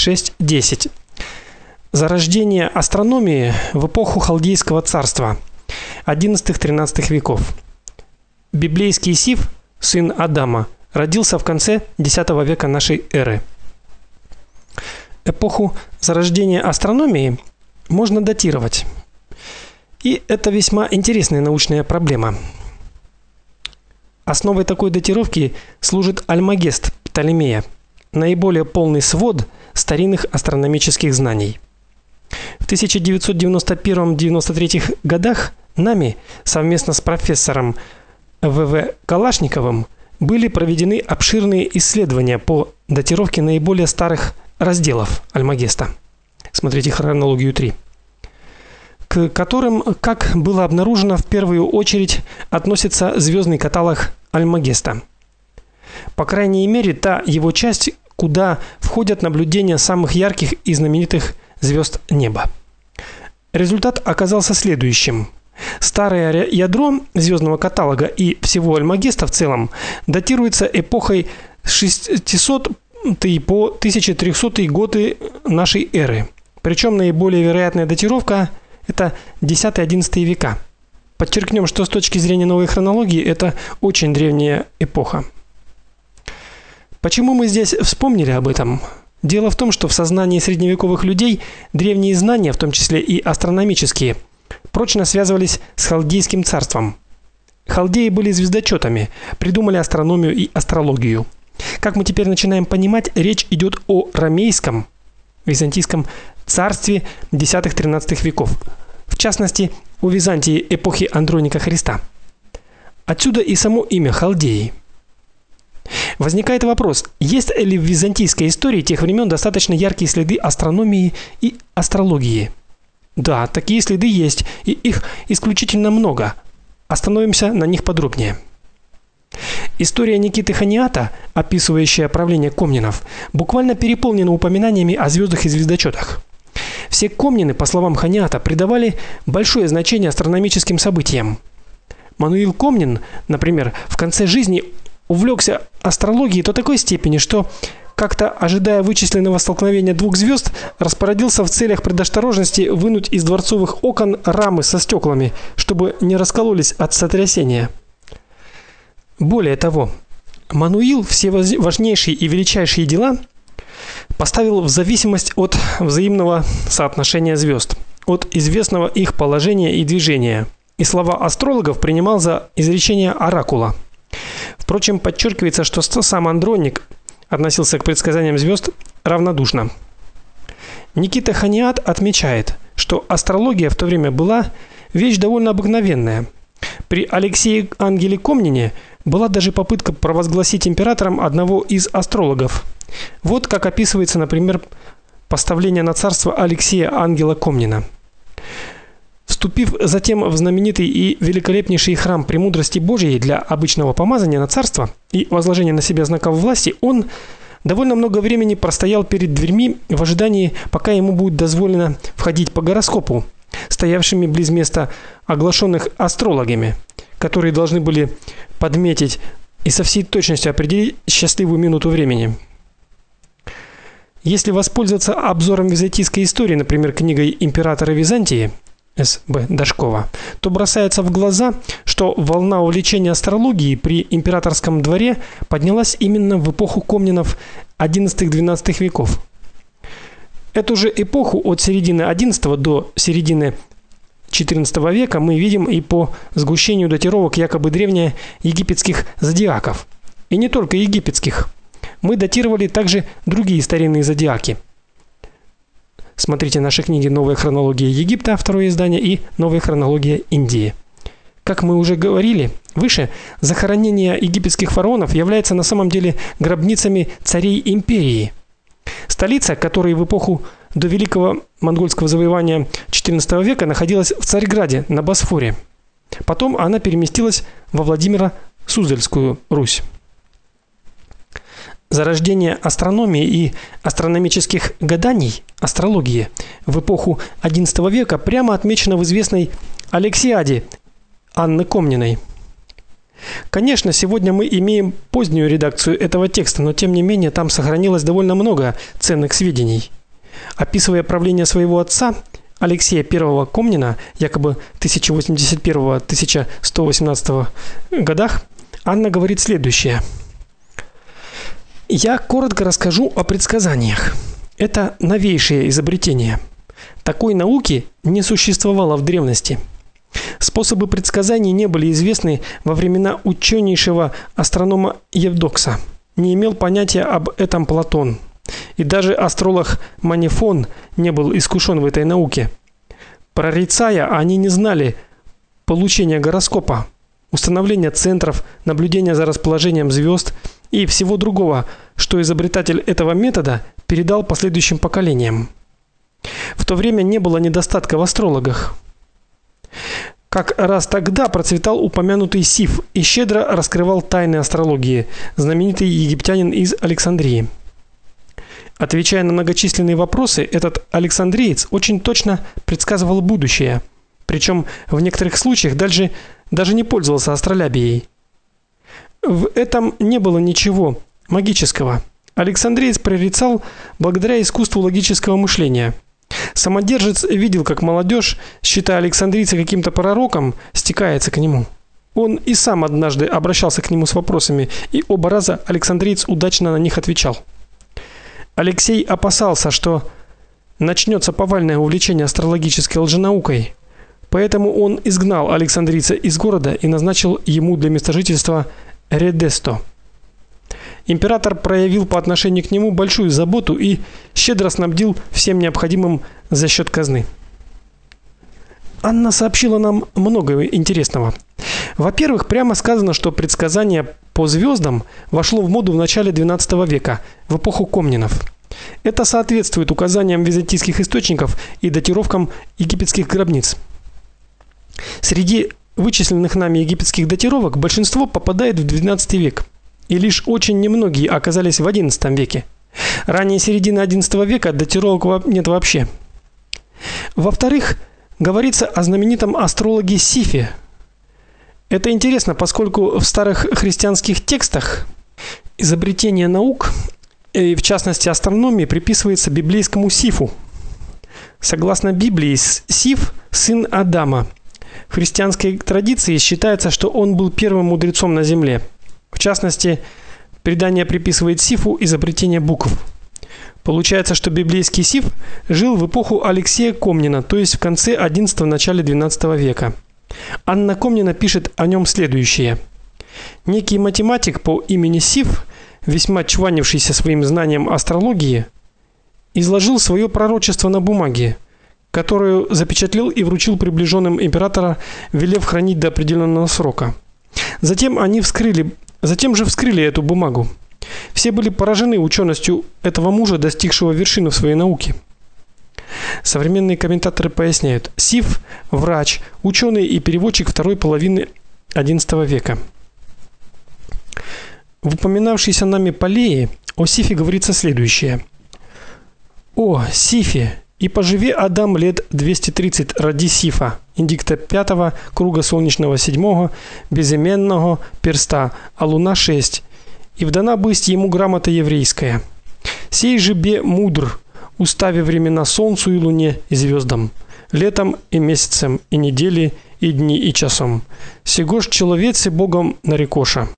6.10. Зарождение астрономии в эпоху халдейского царства 11-13 веков. Библейский Сиф, сын Адама, родился в конце X века нашей эры. Эпоху зарождения астрономии можно датировать. И это весьма интересная научная проблема. Основой такой датировки служит Альмагест Птолемея, наиболее полный свод старинных астрономических знаний. В 1991-93 годах нами совместно с профессором ВВ Калашниковым были проведены обширные исследования по датировке наиболее старых разделов Альмагеста. Смотрите хронологию 3 к которым, как было обнаружено, в первую очередь относится звездный каталог Альмагеста. По крайней мере, та его часть, куда входят наблюдения самых ярких и знаменитых звезд неба. Результат оказался следующим. Старое ядро звездного каталога и всего Альмагеста в целом датируется эпохой 600 по 1300 годы нашей эры. Причем наиболее вероятная датировка это 10-11 века. Подчеркнем, что с точки зрения новой хронологии это очень древняя эпоха. Почему мы здесь вспомнили об этом? Дело в том, что в сознании средневековых людей древние знания, в том числе и астрономические, прочно связывались с халдейским царством. Халдеи были звездочетами, придумали астрономию и астрологию. Как мы теперь начинаем понимать, речь идет о ромейском, византийском царстве X-XIII веков. В частности, у Византии эпохи Андроника Христа. Отсюда и само имя Халдеи. Возникает вопрос: есть ли в византийской истории тех времен достаточно яркие следы астрономии и астрологии? Да, такие следы есть, и их исключительно много. Остановимся на них подробнее. История Никиты Ханиата, описывающая правление комнинов, буквально переполнена упоминаниями о звездах и звездочетах. Все комнины, по словам Ханиата, придавали большое значение астрономическим событиям. Мануил Комнин, например, в конце жизни увлекся астрологией до такой степени, что как-то ожидая вычисленного столкновения двух звезд, распорядился в целях предосторожности вынуть из дворцовых окон рамы со стеклами, чтобы не раскололись от сотрясения. Более того, Мануил все важнейшие и величайшие дела поставил в зависимость от взаимного соотношения звезд, от известного их положения и движения. И слова астрологов принимал за изречение оракула. Впрочем, подчеркивается, что сам Андроник относился к предсказаниям звезд равнодушно. Никита Ханиат отмечает, что астрология в то время была вещь довольно обыкновенная. При Алексее Ангеле Комнине была даже попытка провозгласить императором одного из астрологов. Вот как описывается, например, поставление на царство Алексея Ангела Комнина. Вступив затем в знаменитый и великолепнейший храм премудрости Божией для обычного помазания на царство и возложения на себя знаков власти, он довольно много времени простоял перед дверьми в ожидании, пока ему будет дозволено входить по гороскопу, стоявшими близ места оглашенных астрологами, которые должны были подметить и со всей точностью определить счастливую минуту времени. Если воспользоваться обзором византийской истории, например, книгой императора Византии С.Б. Дашкова, то бросается в глаза, что волна увлечения астрологией при императорском дворе поднялась именно в эпоху комнинов XI-XII веков. Эту же эпоху от середины XI до середины XIV века мы видим и по сгущению датировок якобы древнеегипетских зодиаков. И не только египетских. Мы датировали также другие старинные зодиаки. Смотрите наши книги Новая хронология Египта, второе издание и Новая хронология Индии. Как мы уже говорили выше, захоронения египетских фараонов являются на самом деле гробницами царей империи. Столица, которой в эпоху до великого монгольского завоевания XIV века находилась в Царьграде на Босфоре. Потом она переместилась во Владимиро-Суздальскую Русь. Зарождение астрономии и астрономических гаданий, астрологии в эпоху XI века прямо отмечено в известной Алексиаде Анны Комниной. Конечно, сегодня мы имеем позднюю редакцию этого текста, но тем не менее там сохранилось довольно много ценных сведений. Описывая правление своего отца, Алексея I Комнина, якобы 1081-1118 годах, Анна говорит следующее: Я коротко расскажу о предсказаниях. Это новейшее изобретение. Такой науки не существовало в древности. Способы предсказаний не были известны во времена ученейшего астронома Евдокса. Не имел понятия об этом Платон. И даже астролог Манифон не был искушен в этой науке. Прорицая, они не знали получения гороскопа, установления центров, наблюдения за расположением звезд и всего другого, что изобретатель этого метода передал последующим поколениям. В то время не было недостатка в астрологах. Как раз тогда процветал упомянутый Сиф и щедро раскрывал тайны астрологии, знаменитый египтянин из Александрии. Отвечая на многочисленные вопросы, этот Александриец очень точно предсказывал будущее, причем в некоторых случаях даже даже не пользовался астролябией. В этом не было ничего магического. Александриец прорицал благодаря искусству логического мышления – Самодержец видел, как молодежь, считая Александрийца каким-то пророком, стекается к нему. Он и сам однажды обращался к нему с вопросами, и оба раза Александриец удачно на них отвечал. Алексей опасался, что начнется повальное увлечение астрологической лженаукой. Поэтому он изгнал Александрийца из города и назначил ему для места жительства Редесто. Император проявил по отношению к нему большую заботу и щедро снабдил всем необходимым за счет казны. Анна сообщила нам много интересного. Во-первых, прямо сказано, что предсказание по звездам вошло в моду в начале XII века, в эпоху Комнинов. Это соответствует указаниям византийских источников и датировкам египетских гробниц. Среди вычисленных нами египетских датировок большинство попадает в XII век и лишь очень немногие оказались в XI веке. Ранее середины XI века датировок нет вообще. Во-вторых, говорится о знаменитом астрологе Сифе. Это интересно, поскольку в старых христианских текстах изобретение наук, и в частности астрономии, приписывается библейскому Сифу. Согласно Библии, Сиф сын Адама. В христианской традиции считается, что он был первым мудрецом на земле. В частности, предание приписывает Сифу изобретение букв. Получается, что библейский Сиф жил в эпоху Алексея Комнина, то есть в конце XI начале XII века. Анна Комнина пишет о нем следующее: Некий математик по имени Сиф, весьма чванившийся своим знанием астрологии, изложил свое пророчество на бумаге, которую запечатлел и вручил приближенным императора, велев хранить до определенного срока. Затем они вскрыли Затем же вскрыли эту бумагу. Все были поражены ученостью этого мужа, достигшего вершины в своей науке. Современные комментаторы поясняют: Сиф врач, ученый и переводчик второй половины XI века. В упоминавшейся нами Полее о Сифе говорится следующее: О, Сифе, и поживи Адам лет 230 ради Сифа, индикта 5 круга солнечного 7 безыменного перста, а луна 6. И вдана бысть ему грамота еврейская. Сей же бе мудр, устави времена солнцу и луне и звездам, летом и месяцем и недели и дни и часом. Сего ж человеце Богом нарекоша.